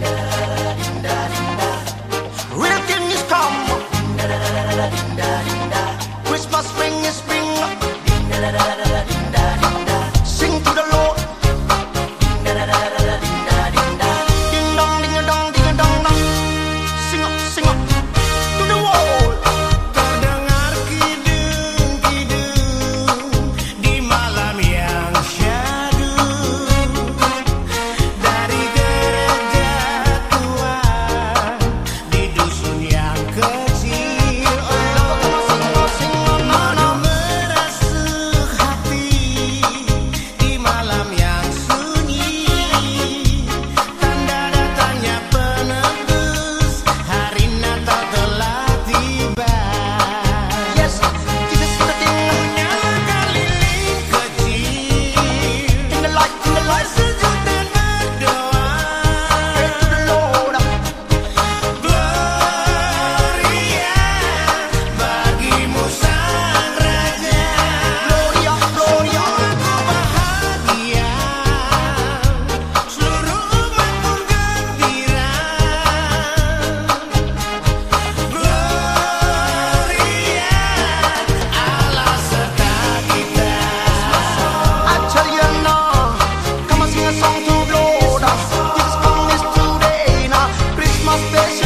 wonder. I'll special